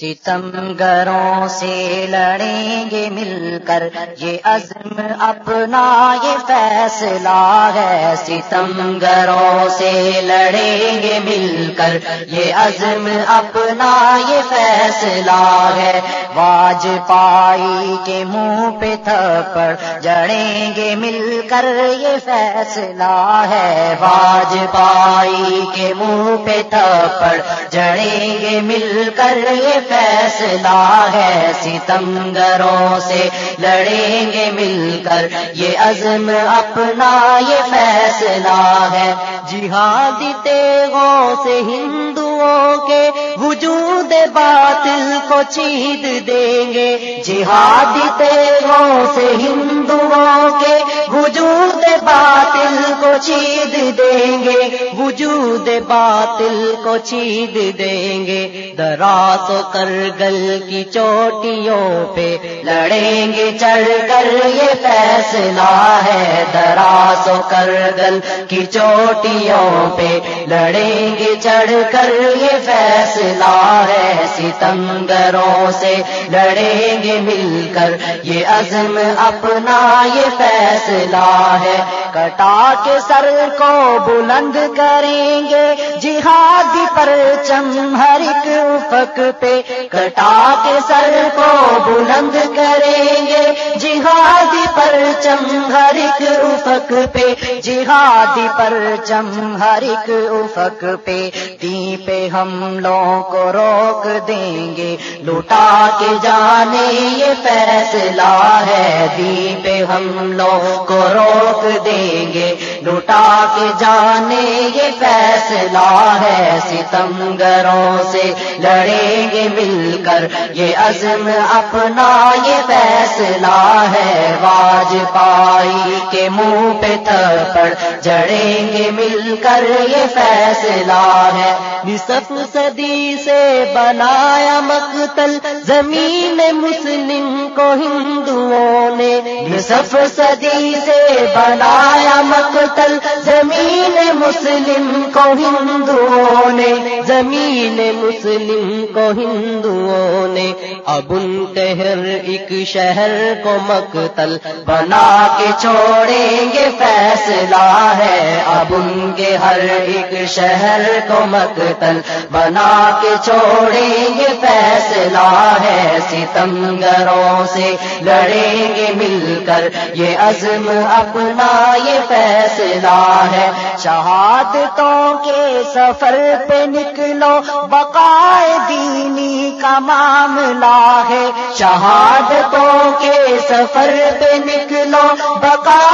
ستمگروں سے لڑیں گے مل کر۔ یہ عزم اپنا یہ فیصلہ ہے۔ ستمگروں سے لڑیں گے مل کر۔ یہ عزم اپنا یہ فیصلہ ہے۔ واج پائی کے منہ پہ تھپڑ۔ جڑیں گے مل کر۔ یہ فیصلہ ہے۔ واج پائی کے منہ پہ تھپڑ۔ جڑیں گے مل کر۔ یہ فیصلہ ہے ستمگروں سے لڑیں گے مل کر یہ عزم اپنا، یہ فیصلہ ہے۔ جہادی تیغوں سے ہندوؤں کے وجود باطل کو چید دیں گے۔ جہادی تیغوں سے ہندوؤں کے وجود باطل کو چید دیں گے۔ وجود باطل کو چید دیں گے۔ دراز کرگل کی چوٹیوں پہ لڑیں گے، چڑھ کر یہ فیصلہ ہے۔ دراز و کرگل کی چوٹیوں پہ لڑیں گے، چڑھ کر یہ فیصلہ ہے۔ ستمگروں سے لڑیں گے مل کر، یہ عزم اپنا یہ فیصلہ ہے۔ کٹا کے سر کو بلند کریں گے، جہادی پر چم ہر ایک افق پہ کٹا کے سر کو بلند کریں گے۔ جہادی پرچم ہر ایک افق پہ۔ جہادی پر چم ہر ایک افق پہ۔ تی پہ حملوں کو روک دیں گے۔ لوٹا کے جانے یہ فیصلہ ہے۔ دی پہ حملوں کو روک دیں گے۔ لوٹا کے جانے یہ فیصلہ ہے۔ ستمگروں سے لڑیں گے مل کر۔ یہ عزم اپنا یہ فیصلہ ہے۔ واج پائی کے منہ پہ تھپڑ۔ جڑیں گے مل کر یہ فیصلہ ہے۔ نصف صدی سے بنایا مقتل زمین مسلم کو ہندوؤں نے نصف صدی سے بنایا مقتل، زمین مسلم کو ہندوؤں نے، زمین مسلم کو ہندوؤں نے۔ اب ان کے ہر ایک شہر کو مقتل بنا کے چھوڑیں گے، فیصلہ ہے۔ اب ان کے ہر ایک شہر کو مقتل بنا کے چھوڑیں گے، فیصلہ ہے۔ ستمگروں سے لڑیں گے مل کر۔ یہ عزم اپنا یہ فیصلہ ہے۔ شہادتوں کے سفر پہ نکلو۔ بقائے دینی کا معاملہ ہے۔ شہادتوں کے سفر پہ نکلو۔ بقائے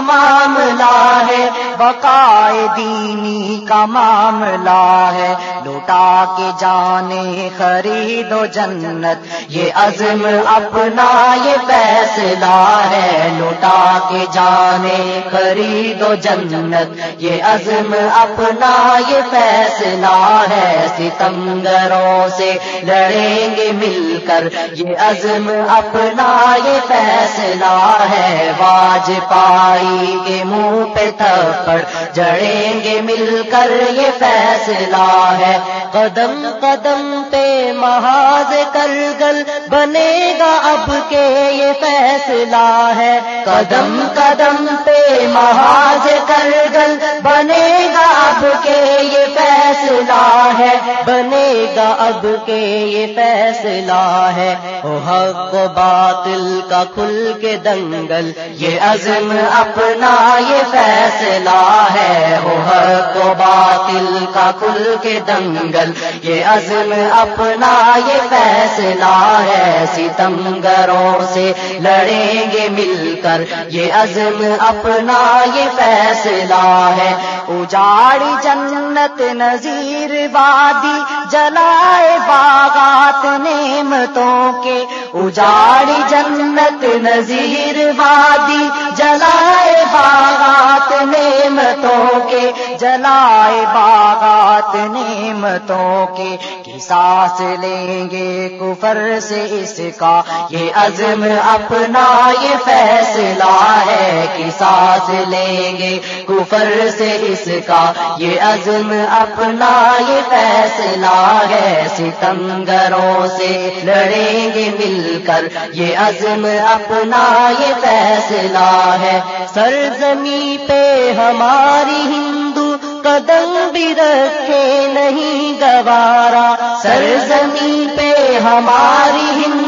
معاملہ ہے۔ بقائے دینی کا معاملہ ہے۔ لوٹا کے جانے خریدو جنت۔ یہ عزم اپنا، یہ فیصلہ ہے۔ لوٹا کے جانے خریدو جنت۔ یہ عزم اپنا، یہ فیصلہ ہے۔ ستمگروں سے لڑیں گے مل کر۔ یہ عزم اپنا، یہ فیصلہ ہے۔ واج پائی کے منہ پہ تھپڑ جڑیں گے مل کر یہ فیصلہ ہے۔ قدم قدم پہ محاذ کرگل بنے گا اب کے یہ فیصلہ ہے۔ قدم قدم پہ محاذ کرگل بنے گا اب کے یہ فیصلہ ہے۔ بنے گا اب کے یہ فیصلہ ہے۔ او حق و باطل کا کھل کے دنگل، یہ عزم اپنا یہ فیصلہ ہے۔ او حق و باطل کا کھل کے دنگل، یہ عزم اپنا یہ فیصلہ ہے۔ ستمگروں سے لڑیں گے مل کر، یہ عزم اپنا یہ فیصلہ ہے۔ اجاڑی جنت نظیر وادی، جلائے باغات نعمتوں کے۔ اجاڑی جنت نظیر وادی، جلائے باغات نعمتوں کے۔ جلائے باغات نعمتوں کے سانس لیں گے کفر سے اس کا۔ یہ عزم اپنا یہ فیصلہ ہے کہ سانس لیں گے کفر سے اس کا۔ یہ عزم اپنا یہ فیصلہ ہے، ستمگروں سے لڑیں گے مل کر۔ یہ عزم اپنا یہ فیصلہ ہے سرزمی پہ ہماری ہندو قدم بھی رکھے نہیں گوارا سرزمین پہ ہماری ہند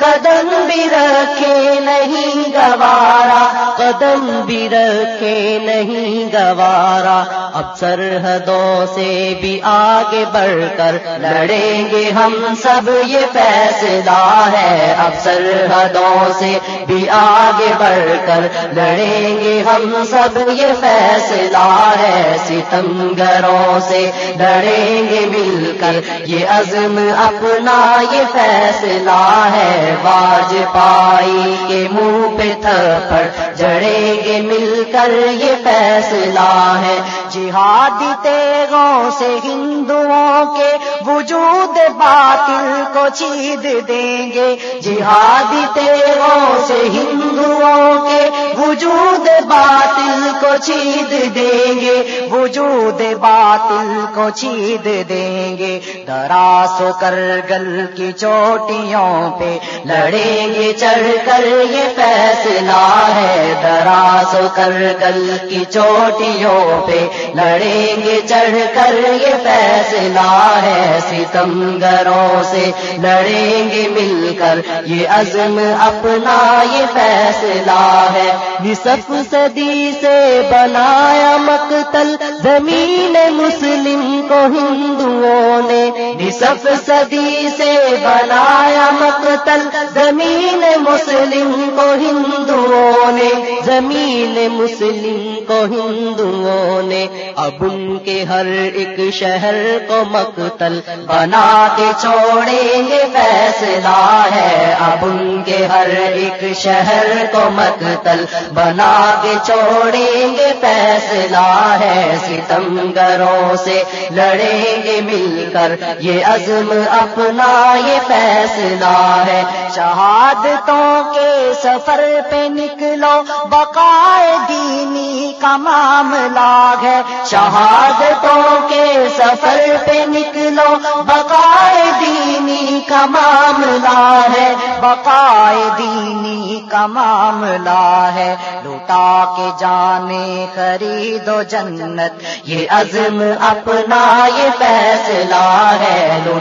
قدم بھی رکھے نہیں گوارا، قدم بھی رکھے نہیں گوارا۔ اب سرحدوں سے بھی آگے بڑھ کر لڑیں گے ہم سب، یہ فیصلہ ہے۔ اب سرحدوں سے بھی آگے بڑھ کر لڑیں گے ہم سب، یہ فیصلہ ہے۔ ستمگروں سے لڑیں گے مل کر، یہ عزم اپنا، یہ فیصلہ ہے۔ باج پائی کے منہ پہ تھپڑ جڑیں گے مل کر یہ فیصلہ ہے۔ جہادی تیغوں سے ہندوؤں کے وجود باطل کو چید دیں گے۔ جہادی تیغوں سے ہندوؤں کے وجود باطل کو چید دیں گے۔ وجود باطل کو چید دیں گے۔ دراس و کر گل کی چوٹیوں پہ لڑیں گے چڑھ کر یہ فیصلہ ہے دراس و کر گل کی چوٹیوں پہ لڑیں گے چڑھ کر یہ فیصلہ ہے۔ ستمگروں سے لڑیں گے مل کر یہ عزم اپنا یہ فیصلہ ہے۔ نصف صدی سے بنایا مقتل، زمین مسلم کو ہندوؤں نے۔ نصف صدی سے بنایا مقتل زمین مسلم کو ہندوؤں نے، زمین مسلم کو ہندوؤں نے۔ اب ان کے ہر ایک شہر کو مقتل بنا کے چھوڑیں گے، فیصلہ ہے۔ اب ان کے ہر ایک شہر کو مقتل بنا کے چھوڑیں گے، فیصلہ ہے۔ ستمگروں سے لڑیں گے مل کر، یہ عزم اپنا، یہ فیصلہ ہے۔ شہادتوں کے سفر پہ نکلو، بقائے دینی کا معاملہ ہے۔ شہادتوں کے سفر پہ نکلو، بقائے دینی کا معاملہ ہے۔ بقائے دینی کا معاملہ ہے۔ لوٹا کے جانے خریدو جنت، یہ عزم اپنا، یہ فیصلہ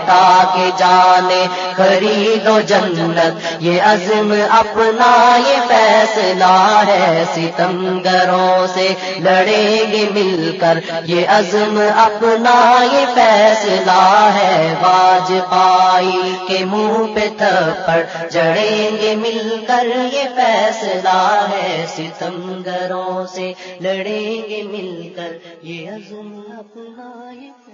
لوٹا کے جانے خریدو جنت، یہ عزم اپنا، یہ فیصلہ ہے ستمگروں سے لڑیں گے مل کر، یہ عزم اپنا، یہ فیصلہ ہے باج پائی کے منہ پہ تھپڑ، جڑیں گے مل کر، یہ فیصلہ ہے ستمگروں سے لڑیں گے مل کر، یہ عزم اپنا، یہ